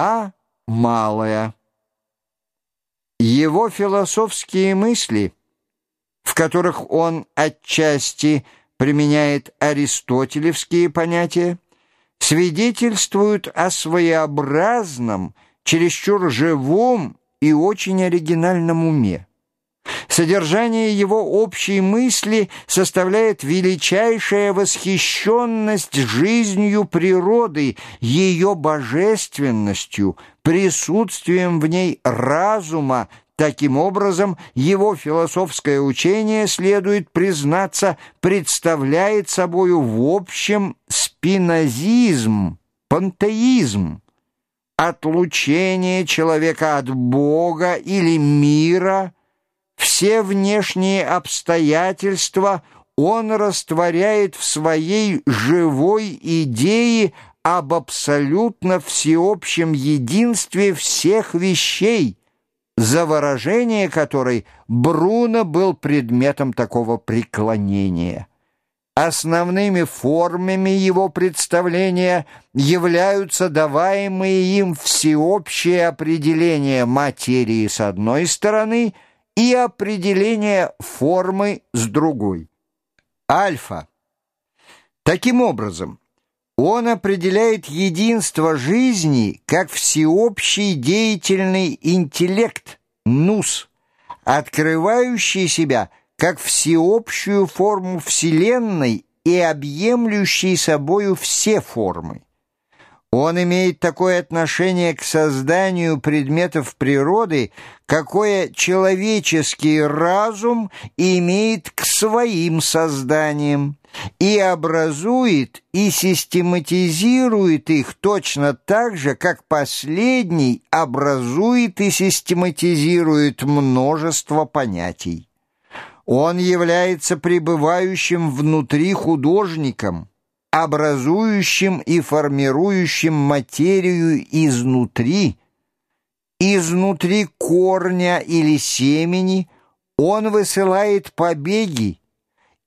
А малое. Его философские мысли, в которых он отчасти применяет аристотелевские понятия, свидетельствуют о своеобразном, чересчур живом и очень оригинальном уме. Содержание его общей мысли составляет величайшая восхищенность жизнью природы, ее божественностью, присутствием в ней разума, Таким образом, его философское учение, следует признаться, представляет собою в общем спинозизм, пантеизм, отлучение человека от Бога или мира – все внешние обстоятельства он растворяет в своей живой идее об абсолютно всеобщем единстве всех вещей, за выражение которой Бруно был предметом такого преклонения. Основными формами его представления являются даваемые им всеобщие определения материи с одной стороны – и определение формы с другой. Альфа. Таким образом, он определяет единство жизни как всеобщий деятельный интеллект, нус, открывающий себя как всеобщую форму Вселенной и объемлющий собою все формы. Он имеет такое отношение к созданию предметов природы, какое человеческий разум имеет к своим созданиям, и образует и систематизирует их точно так же, как последний образует и систематизирует множество понятий. Он является пребывающим внутри художником – образующим и формирующим материю изнутри. Изнутри корня или семени он высылает побеги,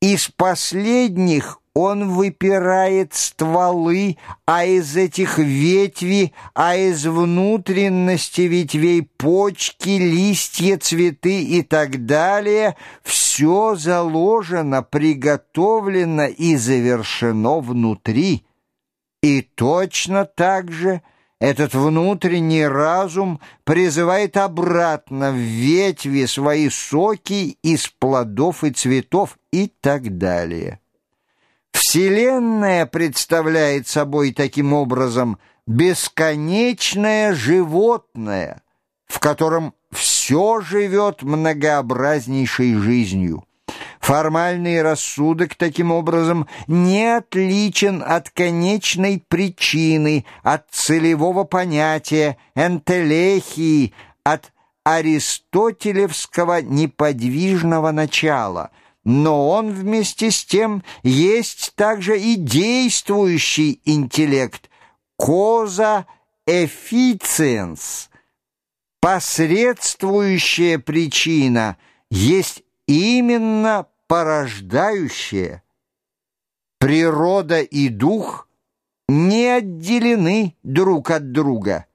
из последних он выпирает стволы, а из этих ветви, а из внутренности ветвей почки, листья, цветы и так далее, все заложено, приготовлено и завершено внутри. И точно так же этот внутренний разум призывает обратно в ветви свои соки из плодов и цветов и так далее. Вселенная представляет собой таким образом бесконечное животное, в котором все живет многообразнейшей жизнью. Формальный рассудок, таким образом, не отличен от конечной причины, от целевого понятия, энтелехии, от аристотелевского неподвижного начала – но он вместе с тем есть также и действующий интеллект, коза эффициенс, посредствующая причина есть именно порождающая. Природа и дух не отделены друг от друга.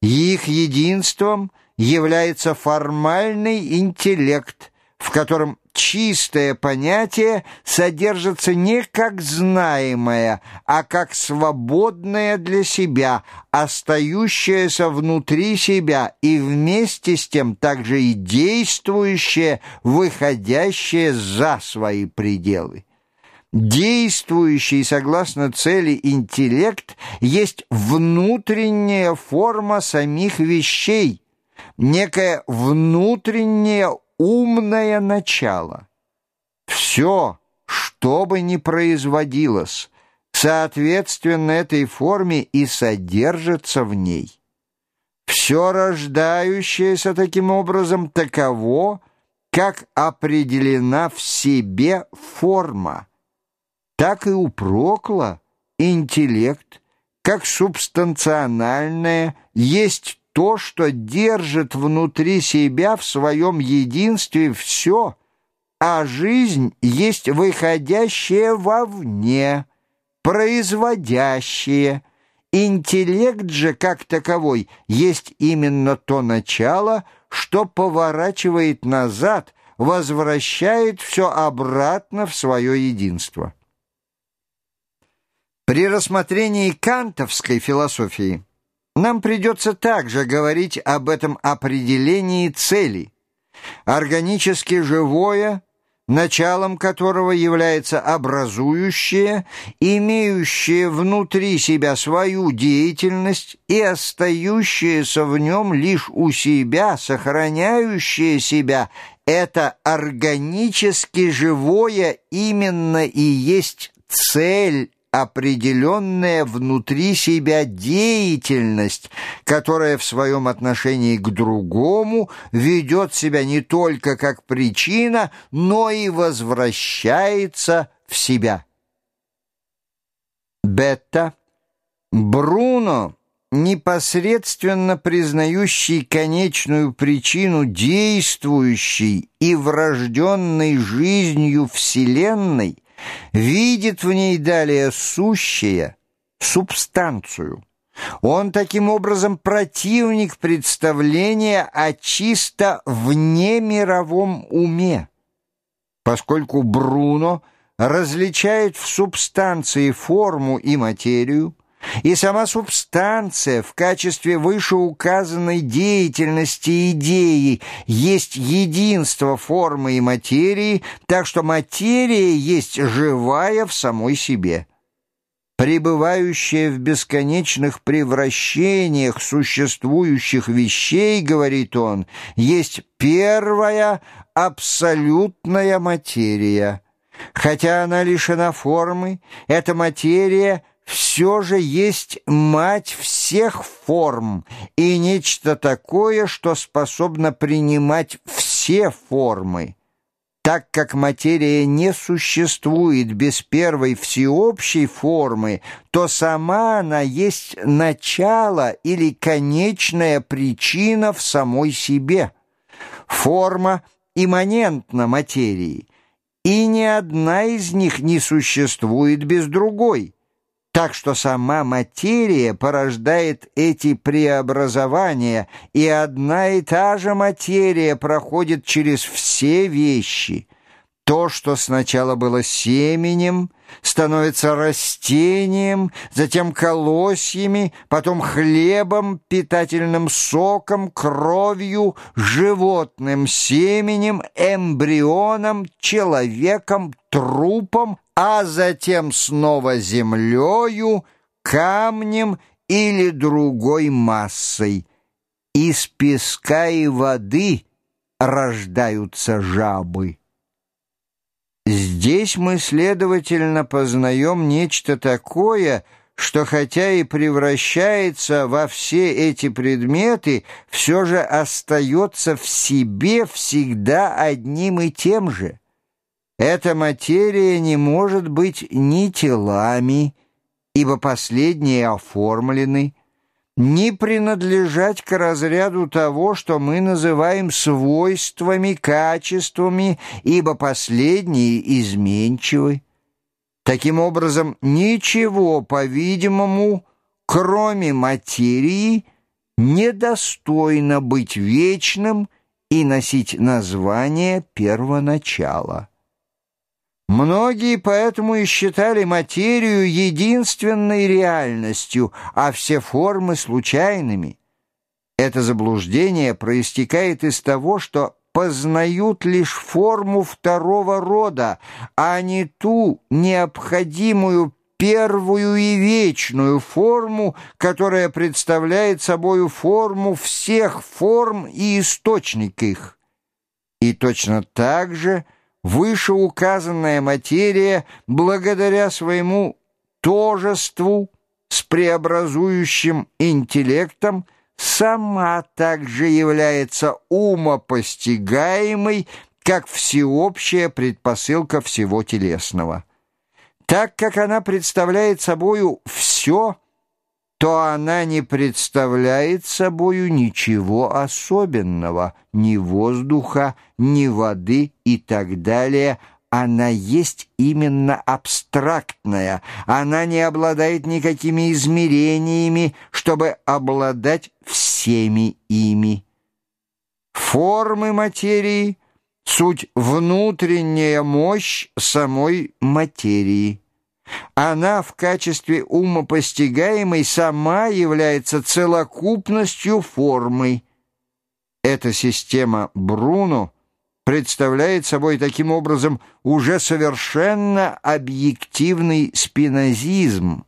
Их единством является формальный интеллект, в котором чистое понятие содержится не как знаемое, а как свободное для себя, остающееся внутри себя и вместе с тем также и действующее, выходящее за свои пределы. Действующий согласно цели интеллект есть внутренняя форма самих вещей, некое внутреннее умное начало. Все, что бы ни производилось, соответственно этой форме и содержится в ней. Все рождающееся таким образом таково, как определена в себе форма. Так и у Прокла интеллект, как субстанциональное, есть то, что держит внутри себя в своем единстве все, а жизнь есть выходящее вовне, производящее, Интеллект же, как таковой, есть именно то начало, что поворачивает назад, возвращает все обратно в свое единство. При рассмотрении кантовской философии нам придется также говорить об этом определении цели. Органически живое – началом которого является образующее, имеющее внутри себя свою деятельность и остающееся в нем лишь у себя, сохраняющее себя, это органически живое именно и есть цель определенная внутри себя деятельность, которая в своем отношении к другому ведет себя не только как причина, но и возвращается в себя. Бетта. Бруно, непосредственно признающий конечную причину действующей и врожденной жизнью Вселенной, видит в ней далее сущее, субстанцию. Он таким образом противник представления о чисто внемировом уме, поскольку Бруно различает в субстанции форму и материю, и сама субстанция в качестве вышеуказанной деятельности идеи есть единство формы и материи, так что материя есть живая в самой себе. Пребывающая в бесконечных превращениях существующих вещей, говорит он, есть первая абсолютная материя. Хотя она лишена формы, эта материя — все же есть мать всех форм и нечто такое, что способно принимать все формы. Так как материя не существует без первой всеобщей формы, то сама она есть начало или конечная причина в самой себе. Форма имманентна материи, и ни одна из них не существует без другой. Так что сама материя порождает эти преобразования, и одна и та же материя проходит через все вещи. То, что сначала было семенем, становится растением, затем колосьями, потом хлебом, питательным соком, кровью, животным семенем, эмбрионом, человеком, трупом, а затем снова землею, камнем или другой массой. Из песка и воды рождаются жабы. Здесь мы, следовательно, познаем нечто такое, что хотя и превращается во все эти предметы, все же остается в себе всегда одним и тем же. Эта материя не может быть ни телами, ибо последние оформлены, ни принадлежать к разряду того, что мы называем свойствами, качествами, ибо последние изменчивы. Таким образом, ничего, по-видимому, кроме материи, недостойно быть вечным и носить название первоначала. Многие поэтому и считали материю единственной реальностью, а все формы случайными. Это заблуждение проистекает из того, что познают лишь форму второго рода, а не ту необходимую первую и вечную форму, которая представляет собою форму всех форм и источник их. И точно так же – вышеуказанная материя, благодаря своему тожеству с преобразующим интеллектом, сама также является умопостигаемой, как всеобщая предпосылка всего телесного. Так как она представляет собою все, то она не представляет собою ничего особенного, ни воздуха, ни воды и так далее, она есть именно абстрактная, она не обладает никакими измерениями, чтобы обладать всеми ими. Формы материи — суть внутренняя мощь самой материи. Она в качестве умопостигаемой сама является целокупностью формы. Эта система Бруно представляет собой таким образом уже совершенно объективный спинозизм.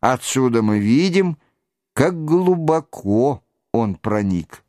Отсюда мы видим, как глубоко он проник.